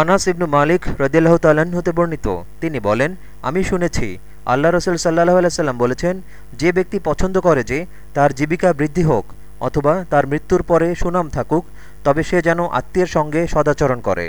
আনাস ইবনু মালিক রদিল্লাহ তাল্লাহ্ন হতে বর্ণিত। তিনি বলেন, আমি শুনেছি, আল্লাহ রসুল সাল্লাহ আলাইসাল্লাম বলেছেন, যে ব্যক্তি পছন্দ করে যে তার জীবিকা বৃদ্ধি হোক অথবা তার মৃত্যুর পরে সুনাম থাকুক, তবে সে যেন আত্মীয়ের সঙ্গে সদাচরণ করে।